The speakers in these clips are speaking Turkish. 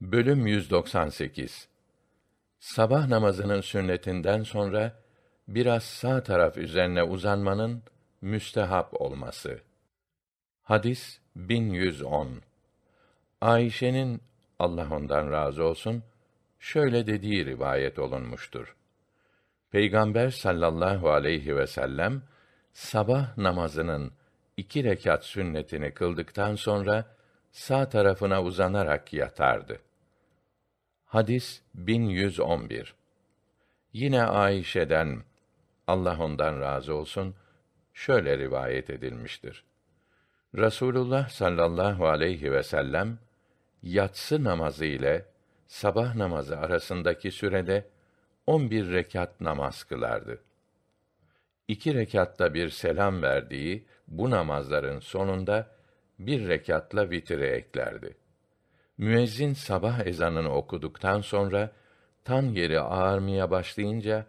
Bölüm 198 Sabah namazının sünnetinden sonra biraz sağ taraf üzerine uzanmanın müstehap olması. Hadis 1110. Ayşe'nin Allah ondan razı olsun şöyle dediği rivayet olunmuştur. Peygamber sallallahu aleyhi ve sellem sabah namazının iki rekat sünnetini kıldıktan sonra sağ tarafına uzanarak yatardı. Hadis 1111. Yine Ayşe'den Allah ondan razı olsun şöyle rivayet edilmiştir. Rasulullah sallallahu aleyhi ve sellem yatsı namazı ile sabah namazı arasındaki sürede on bir rekat namaz kılardı. İki rekatta bir selam verdiği bu namazların sonunda bir rekatla vitire eklerdi. Müezzin sabah ezanını okuduktan sonra tan yeri ağarmaya başlayınca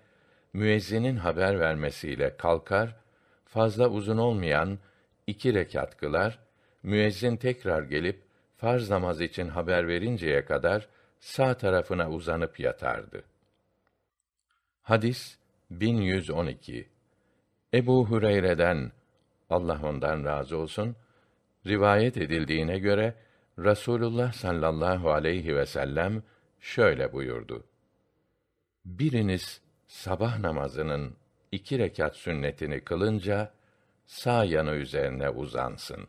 müezzinin haber vermesiyle kalkar, fazla uzun olmayan iki rekat kılar, müezzin tekrar gelip farz namaz için haber verinceye kadar sağ tarafına uzanıp yatardı. Hadis 1112. Ebu Hureyre'den Allah ondan razı olsun rivayet edildiğine göre Rasulullah sallallahu aleyhi ve sellem şöyle buyurdu. Biriniz sabah namazının iki rekat sünnetini kılınca sağ yanı üzerine uzansın.